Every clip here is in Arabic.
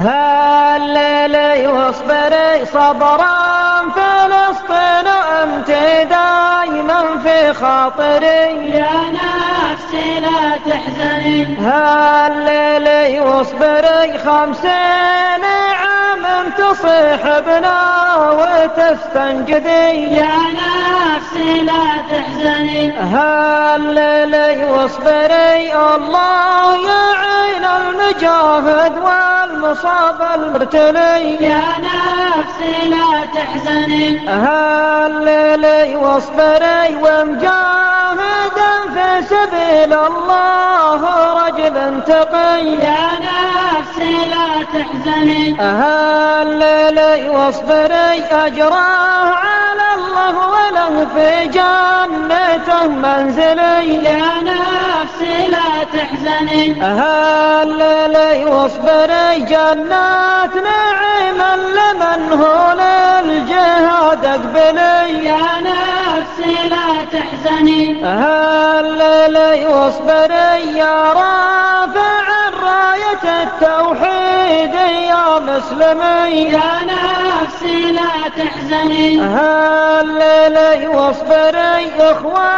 هالليل واصبري صبرا فلسطين أنت دايما في خاطري. يا نفسي لا تحزني. هالليل واصبري خمسين عام تصيح بنا وتستنجدي. يا نفسي لا تحزني. هالليل واصبري الله يعين المجاهد والمصاب المرتلي يا نفسي لا تحزني هالليل واصبري ومجاهدا في سبيل الله رجل تقي. يا نفسي لا تحزني هالليل واصبري أجراه على الله وله في جنته منزلي. يا نفسي لا تحزني. هالليل واصبري جنات نعيم لمن هو للجهاد اقبلي يا نفسي لا تحزني. هالليل واصبري يا رافع راية التوحيد يا مسلمي يا نفسي لا تحزني. هالليل واصبري اخوانكم في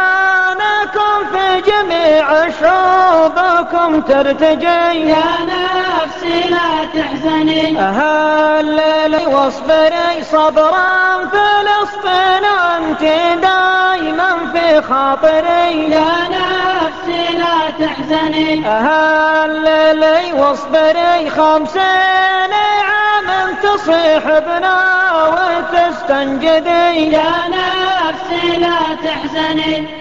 جميع شعوبكم ترتجي. يا نفسي لا تحزني. هالليل واصبري صبرا فلسطين أنت دايما في خاطري. يا نفسي لا تحزني. هالليل واصبري خمسين عام تصيح بنا وتستنجدي. يا نفسي لا تحزني.